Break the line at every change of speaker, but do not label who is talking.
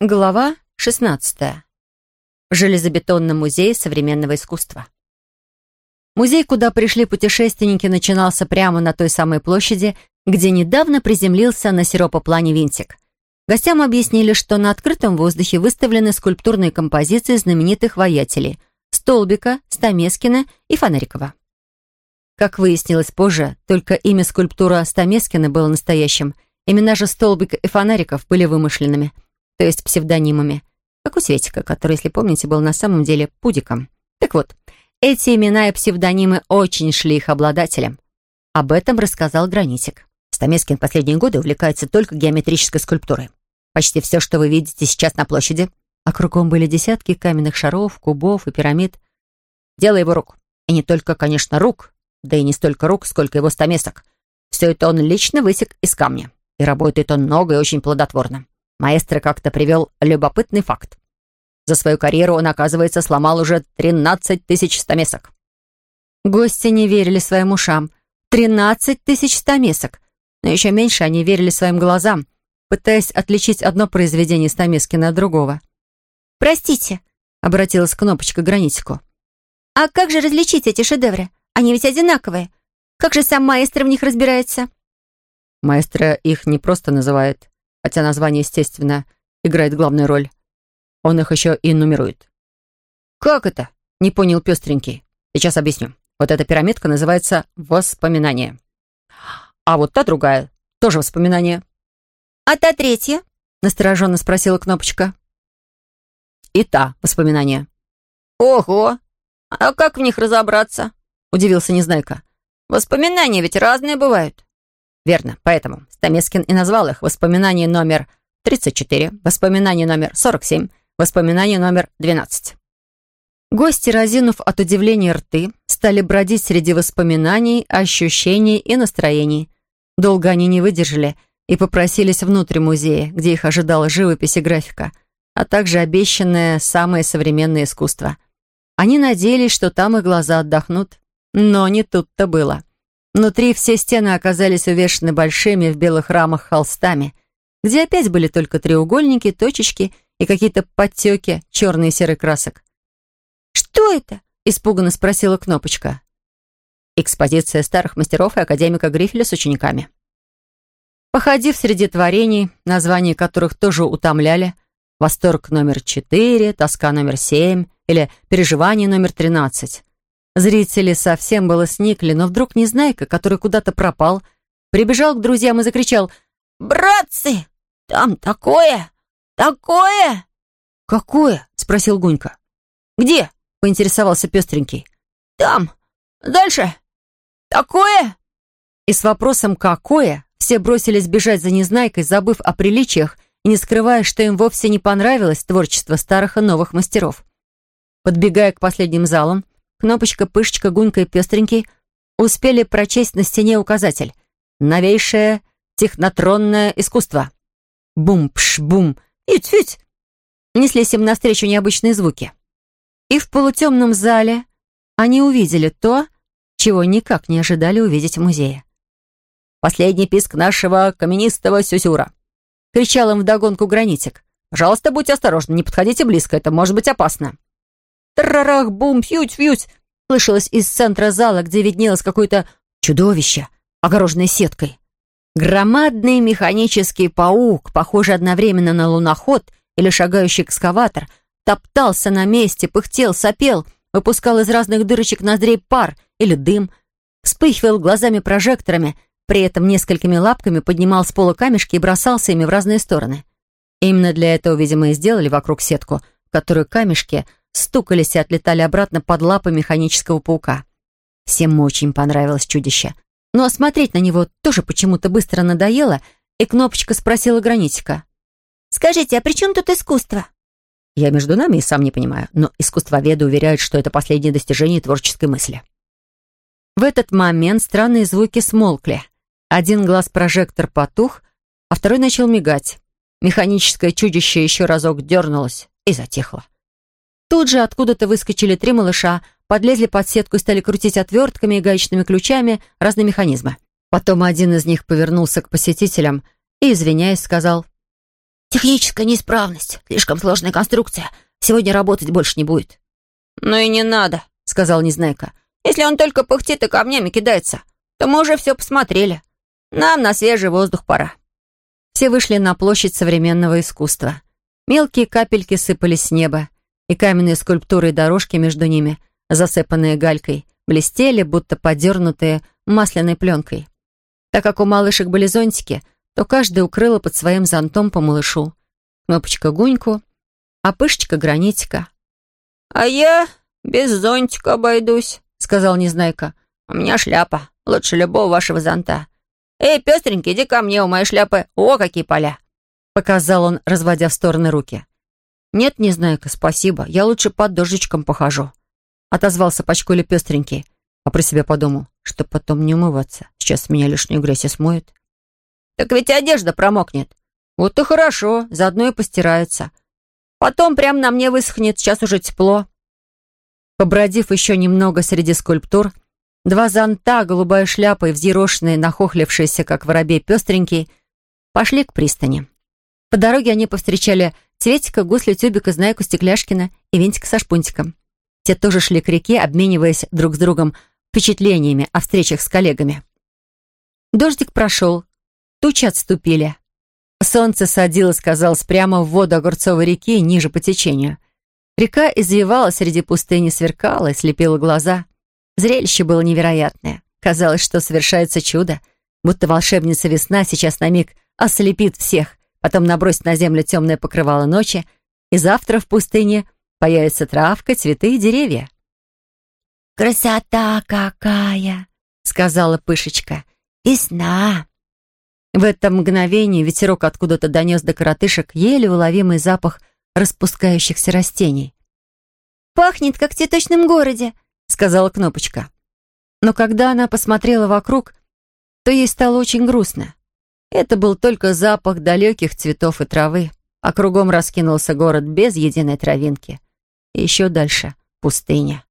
Глава 16. В Железобетонном музее современного искусства. Музей, куда пришли путешественники, начинался прямо на той самой площади, где недавно приземлился на сиропоплане винтик. Гостям объяснили, что на открытом воздухе выставлены скульптурные композиции знаменитых воятелей Столбика, Стамескина и Фонарикова. Как выяснилось позже, только имя скульптура Стамескина было настоящим, имена же Столбика и Фонариков были вымышленными – то есть псевдонимами, как у Светика, который, если помните, был на самом деле Пудиком. Так вот, эти имена и псевдонимы очень шли их обладателям. Об этом рассказал Гранитик. Стамескин последние годы увлекается только геометрической скульптурой. Почти все, что вы видите сейчас на площади, а кругом были десятки каменных шаров, кубов и пирамид. Дело его рук. И не только, конечно, рук, да и не столько рук, сколько его стамесок. Все это он лично высек из камня. И работает он много и очень плодотворно. Маэстро как-то привел любопытный факт. За свою карьеру он, оказывается, сломал уже 13 тысяч стамесок. Гости не верили своим ушам. 13 тысяч стамесок. Но еще меньше они верили своим глазам, пытаясь отличить одно произведение Стамескина от другого.
«Простите», — обратилась Кнопочка к Гранитику. «А как же различить эти шедевры? Они ведь одинаковые. Как же сам маэстро в них разбирается?»
Маэстро их не просто называет, хотя название, естественно, играет главную роль. Он их еще и нумерует. «Как это?» — не понял пестренький. «Сейчас объясню. Вот эта пирамидка называется «Воспоминание». А вот та другая — тоже «Воспоминание».
«А та третья?»
— настороженно спросила Кнопочка. «И та «Воспоминание».
«Ого! А как в них разобраться?»
— удивился Незнайка.
«Воспоминания ведь разные бывают».
Верно, поэтому Стамескин и назвал их «Воспоминание номер 34», «Воспоминание номер 47», «Воспоминание номер 12». Гости, разинув от удивления рты, стали бродить среди воспоминаний, ощущений и настроений. Долго они не выдержали и попросились внутрь музея, где их ожидала живопись и графика, а также обещанное самое современное искусство. Они надеялись, что там их глаза отдохнут, но не тут-то было. Внутри все стены оказались увешаны большими в белых рамах холстами, где опять были только треугольники, точечки и какие-то подтеки черной и серой красок.
«Что это?»
— испуганно спросила Кнопочка. Экспозиция старых мастеров и академика Грифеля с учениками. Походив среди творений, названия которых тоже утомляли, «Восторг номер четыре», «Тоска номер семь» или «Переживание номер тринадцать», Зрители совсем было сникли, но вдруг Незнайка, который куда-то пропал, прибежал к друзьям и закричал
«Братцы, там такое! Такое!»
«Какое?» — спросил Гунька.
«Где?»
— поинтересовался пестренький.
«Там! Дальше! Такое!»
И с вопросом «какое?» все бросились бежать за Незнайкой, забыв о приличиях и не скрывая, что им вовсе не понравилось творчество старых и новых мастеров. Подбегая к последним залам, Кнопочка, Пышечка, Гунька и Пестренький успели прочесть на стене указатель «Новейшее технотронное искусство». Бум-пш-бум, ить-фить. Неслись им навстречу необычные звуки. И в полутемном зале они увидели то, чего никак не ожидали увидеть в музее. «Последний писк нашего каменистого сюсюра!» — кричал им вдогонку гранитик. «Пожалуйста, будьте осторожны, не подходите близко, это может быть опасно». Трарах, бум, фють-фють, слышалось из центра зала, где виднелось какое-то чудовище, огороженное сеткой. Громадный механический паук, похожий одновременно на луноход или шагающий экскаватор, топтался на месте, пыхтел, сопел, выпускал из разных дырочек ноздрей пар или дым, вспыхивал глазами-прожекторами, при этом несколькими лапками поднимал с пола камешки и бросался ими в разные стороны. Именно для этого, видимо, и сделали вокруг сетку, в которую камешки — стукались и отлетали обратно под лапы механического паука. Всем очень понравилось чудище. Но смотреть на него тоже почему-то быстро надоело, и Кнопочка спросила Гранитика.
«Скажите, а при чем тут искусство?»
Я между нами и сам не понимаю, но искусствоведы уверяют, что это последнее достижение творческой мысли. В этот момент странные звуки смолкли. Один глаз-прожектор потух, а второй начал мигать. Механическое чудище еще разок дернулось и затихло. Тут же откуда-то выскочили три малыша, подлезли под сетку и стали крутить отвертками и гаечными ключами разные механизмы. Потом один из них повернулся к посетителям и, извиняясь, сказал
«Техническая неисправность. Слишком сложная конструкция. Сегодня работать больше не будет».
«Ну и не надо», — сказал Незнайка. «Если он только пыхтит и камнями кидается, то мы уже все посмотрели. Нам на свежий воздух пора». Все вышли на площадь современного искусства. Мелкие капельки сыпались с неба, и каменные скульптуры и дорожки между ними, засыпанные галькой, блестели, будто подернутые масляной пленкой. Так как у малышек были зонтики, то каждая укрыла под своим зонтом по малышу. Кнопочка Гуньку, а Пышечка Гранитика. «А я без зонтика обойдусь», — сказал Незнайка. «У меня шляпа, лучше любого вашего зонта. Эй, пестренький, иди ко мне, у моей шляпы, о, какие поля!» Показал он, разводя в стороны руки. «Нет, Незнайка, спасибо, я лучше под дождичком похожу», — отозвался Пачкуля пестренький, а про себя подумал, что потом не умываться. Сейчас меня лишнюю грязь и смоет. «Так ведь одежда промокнет». «Вот и хорошо, заодно и постирается. Потом прямо на мне высохнет, сейчас уже тепло». Побродив еще немного среди скульптур, два зонта, голубая шляпа и взъерошенный, нахохлившийся, как воробей пестренький, пошли к пристани. По дороге они повстречали Цветика, Гусли, Тюбика, Знайку, Стекляшкина и Винтика со Шпунтиком. Те тоже шли к реке, обмениваясь друг с другом впечатлениями о встречах с коллегами. Дождик прошел, тучи отступили. Солнце садилось, казалось, прямо в воду Огурцовой реки, ниже по течению. Река извивалась среди пустыни, сверкала и слепила глаза. Зрелище было невероятное. Казалось, что совершается чудо, будто волшебница весна сейчас на миг ослепит всех, потом набросит на землю темное покрывало ночи, и завтра в пустыне появится травка, цветы и деревья.
«Красота какая!» — сказала Пышечка. «Весна!»
В это мгновение ветерок откуда-то донес до коротышек еле уловимый запах распускающихся растений.
«Пахнет, как в цветочном городе», — сказала Кнопочка.
Но когда она посмотрела вокруг, то ей стало очень грустно. Это был только запах далеких цветов и травы, а кругом раскинулся город без единой травинки. И еще дальше — пустыня.